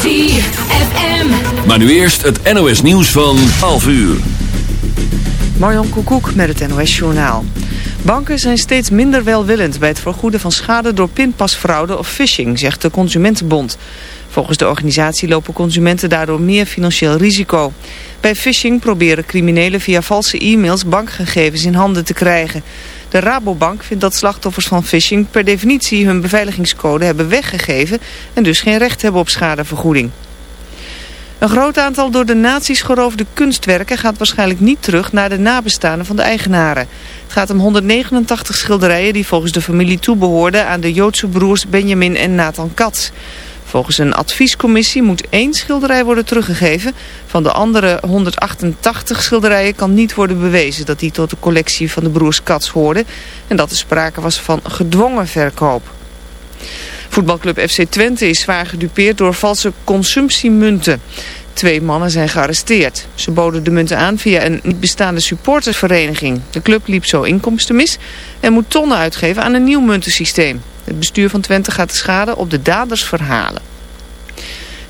ZFM. Maar nu eerst het NOS nieuws van half uur. Marjan Koekoek met het NOS Journaal. Banken zijn steeds minder welwillend bij het vergoeden van schade door pinpasfraude of phishing, zegt de Consumentenbond. Volgens de organisatie lopen consumenten daardoor meer financieel risico. Bij phishing proberen criminelen via valse e-mails bankgegevens in handen te krijgen. De Rabobank vindt dat slachtoffers van phishing per definitie hun beveiligingscode hebben weggegeven en dus geen recht hebben op schadevergoeding. Een groot aantal door de nazi's geroofde kunstwerken gaat waarschijnlijk niet terug naar de nabestaanden van de eigenaren. Het gaat om 189 schilderijen die volgens de familie toebehoorden aan de Joodse broers Benjamin en Nathan Katz. Volgens een adviescommissie moet één schilderij worden teruggegeven. Van de andere 188 schilderijen kan niet worden bewezen dat die tot de collectie van de broers Katz hoorden. En dat er sprake was van gedwongen verkoop. Voetbalclub FC Twente is zwaar gedupeerd door valse consumptiemunten. Twee mannen zijn gearresteerd. Ze boden de munten aan via een niet bestaande supportersvereniging. De club liep zo inkomsten mis en moet tonnen uitgeven aan een nieuw muntensysteem. Het bestuur van Twente gaat de schade op de daders verhalen.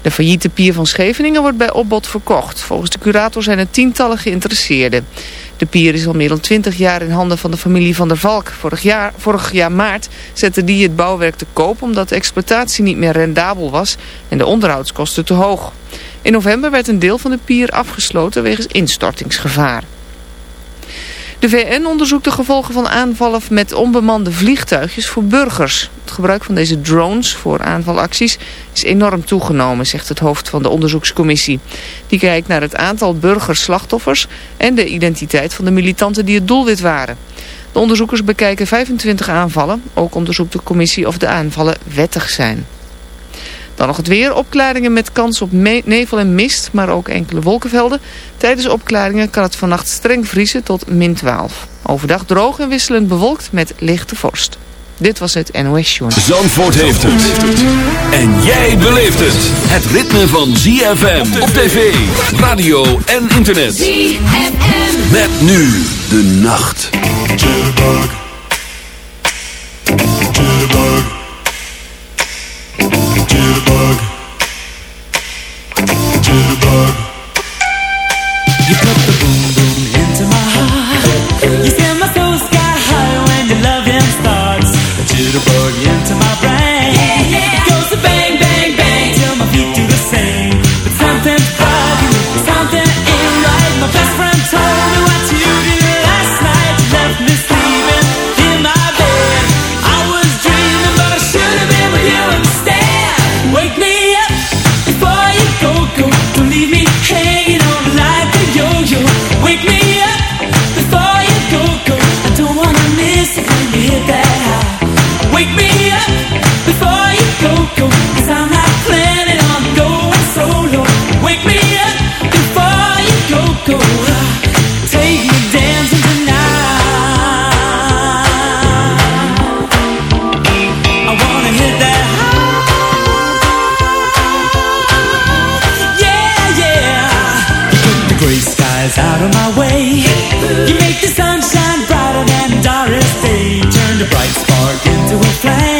De failliete pier van Scheveningen wordt bij opbod verkocht. Volgens de curator zijn er tientallen geïnteresseerden. De pier is al meer dan twintig jaar in handen van de familie Van der Valk. Vorig jaar, vorig jaar maart zette die het bouwwerk te koop omdat de exploitatie niet meer rendabel was en de onderhoudskosten te hoog. In november werd een deel van de pier afgesloten wegens instortingsgevaar. De VN onderzoekt de gevolgen van aanvallen met onbemande vliegtuigjes voor burgers. Het gebruik van deze drones voor aanvalacties is enorm toegenomen, zegt het hoofd van de onderzoekscommissie. Die kijkt naar het aantal burgerslachtoffers en de identiteit van de militanten die het doelwit waren. De onderzoekers bekijken 25 aanvallen. Ook onderzoekt de commissie of de aanvallen wettig zijn. Dan nog het weer. Opklaringen met kans op nevel en mist, maar ook enkele wolkenvelden. Tijdens opklaringen kan het vannacht streng vriezen tot min 12. Overdag droog en wisselend bewolkt met lichte vorst. Dit was het NOS Journal. Zandvoort heeft het. En jij beleeft het. Het ritme van ZFM op tv, radio en internet. ZFM. Met nu de nacht. Jitterbug. Jitterbug. Jitterbug. Jitterbug. You put the boom bright spark into a flame.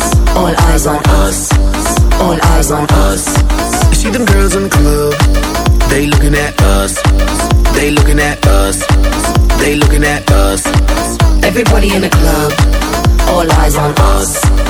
us. All eyes on us. All eyes on us. See them girls in the club, they looking at us. They looking at us. They looking at us. Everybody in the club, all eyes on us.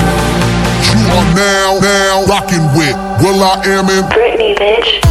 I'm now, now rocking with will.i.am in Britney, bitch.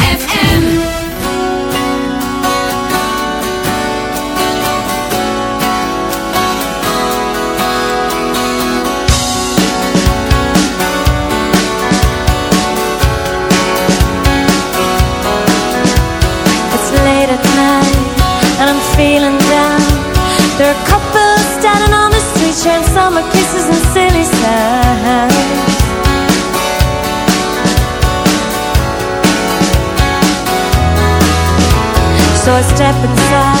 step inside.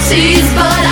70s, but I'm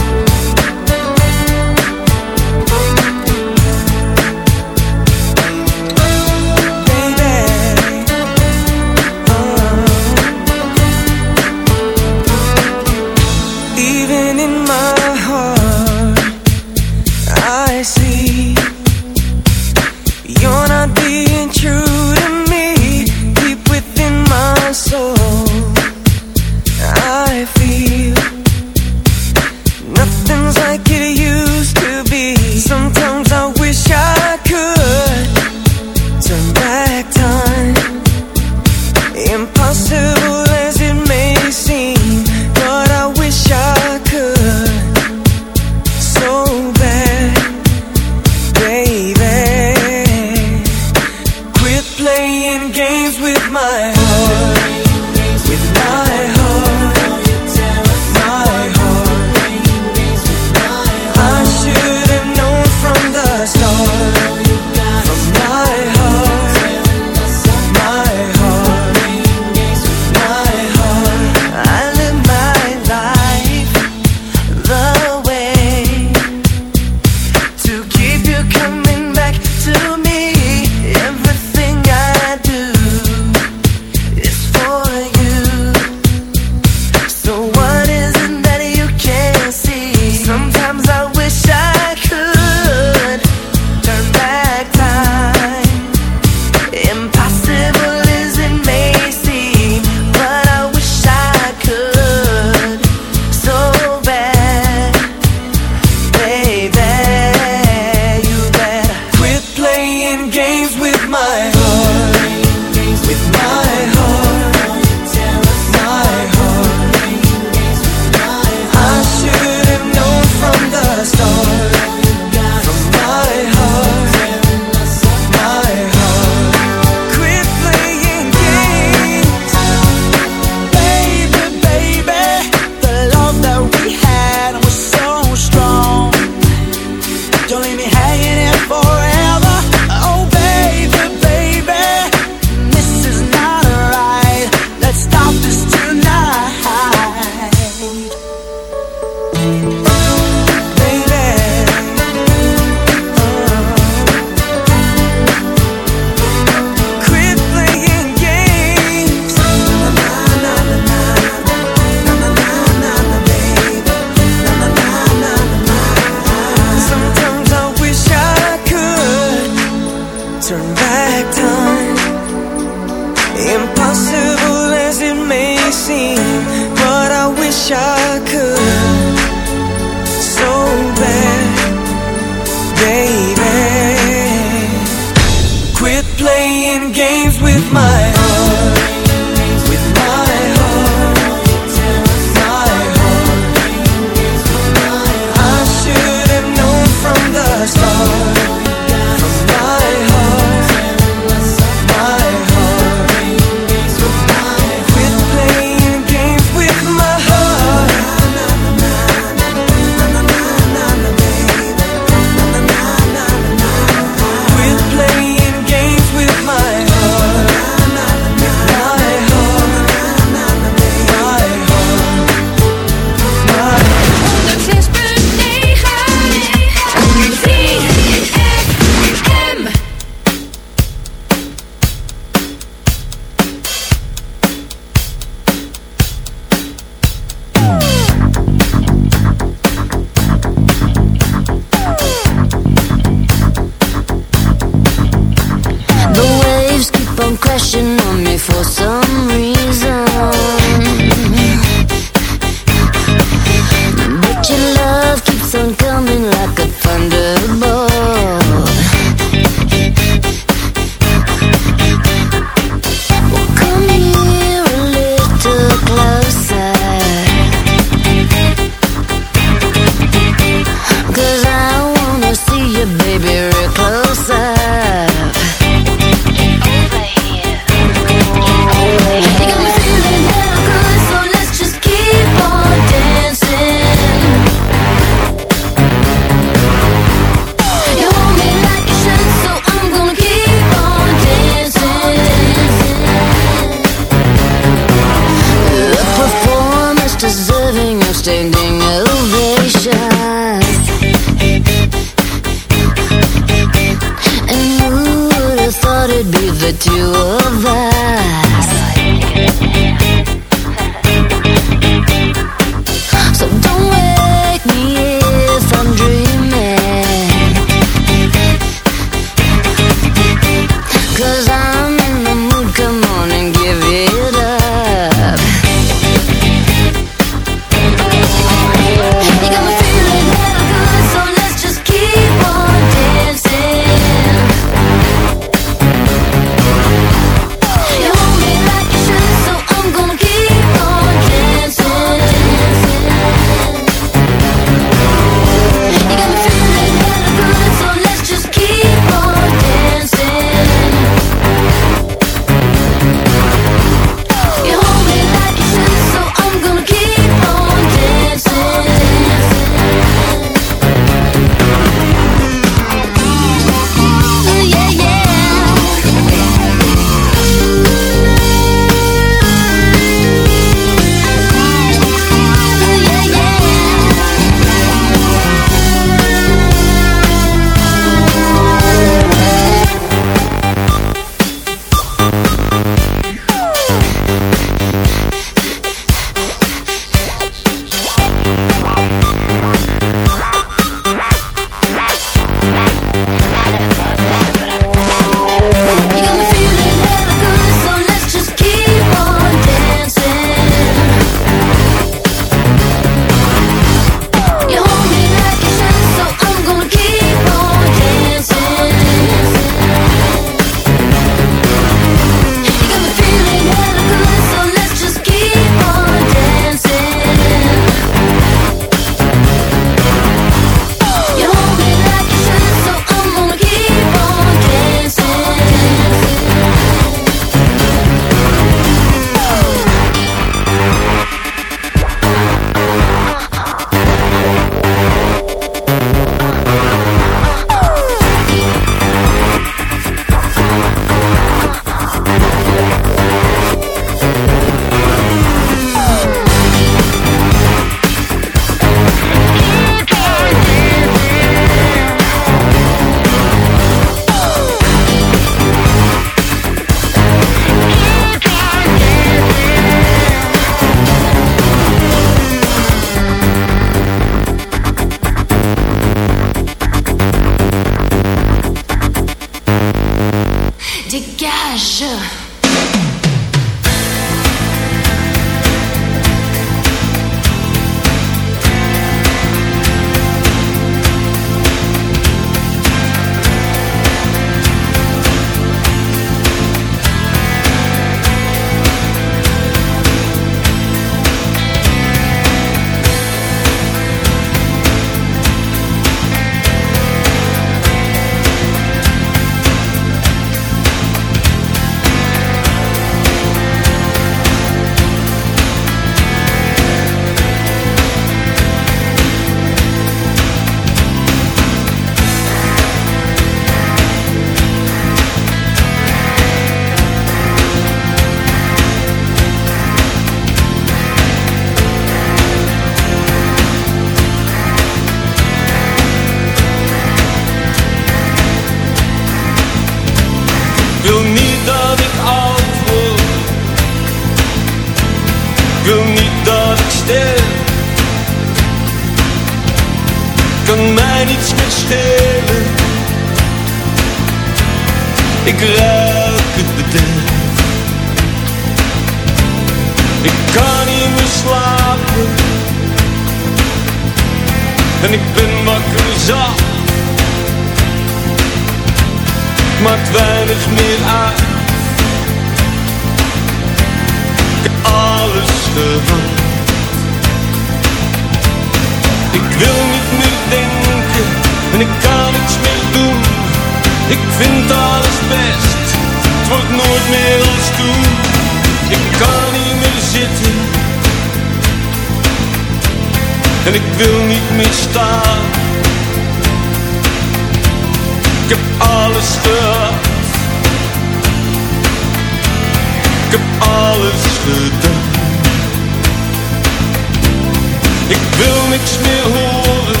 Ik wil niks meer horen.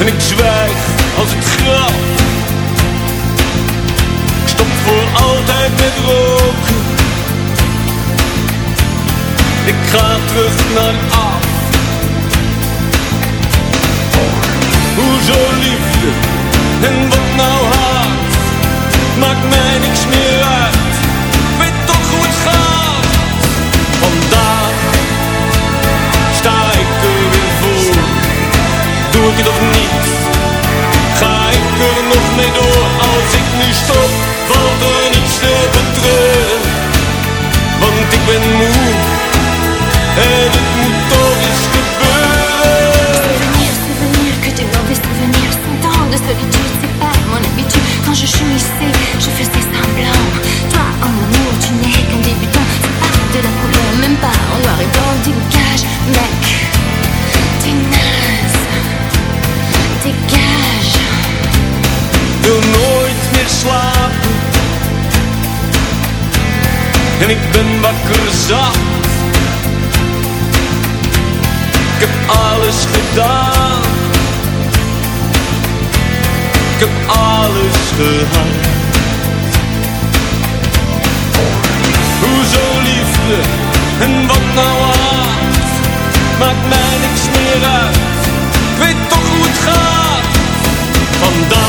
En ik zwijg als ik graf. Ik stop voor altijd met roken. Ik ga terug naar af. Hoezo liefde en wat nou haat Maakt mij niks meer uit of niet. Ga ik er nog mee door Als ik nu stop En ik ben wakker zat. Ik heb alles gedaan. Ik heb alles gehad. Hoezo liefde en wat nou haat. Maakt mij niks meer uit. Ik weet toch hoe het gaat. Vandaag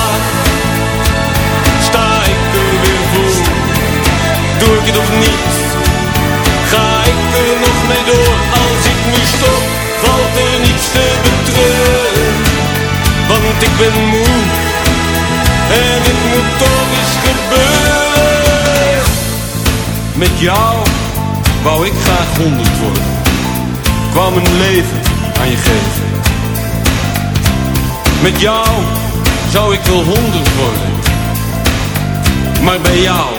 het niet? Ga ik er nog mee door? Als ik nu stop, valt er niets te betreuren. Want ik ben moe en het moet toch eens gebeuren. Met jou wou ik graag honderd worden. Wou mijn leven aan je geven. Met jou zou ik wel honderd worden. Maar bij jou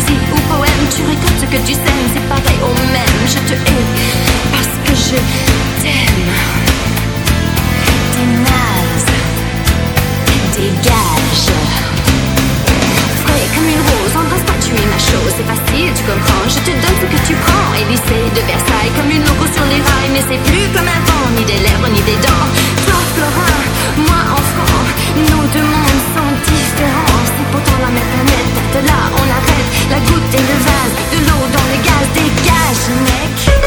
poésie ou poème, tu récoltes ce que tu sèmes, c'est pareil au même. Je te hais parce que je t'aime. T'es naze, dégage. Frais comme une rose, embrasse-toi, tu es ma chose, c'est facile, tu comprends. Je te donne ce que tu prends. Élysée de Versailles, comme une loco sur les rails, mais c'est plus comme avant, ni des lèvres, ni des dents. Toi, Florin, moi, enfant, nous deux la mer planète, là, on arrête. La goutte et le vase, de l'eau dans le gaz, dégage mec.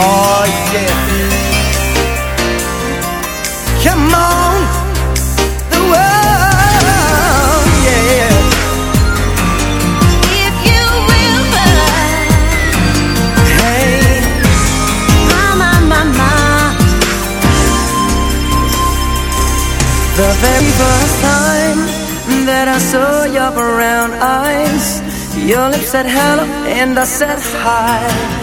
Oh yeah. Come on, the world, yeah. If you hey, my my my my. The very first time that I saw your brown eyes, your lips said hello and I said hi.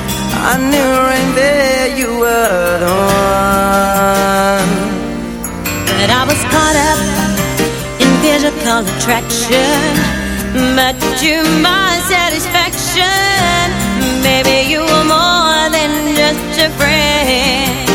I knew right there you were the one. But I was caught up in physical attraction. But to my satisfaction, Maybe you were more than just a friend.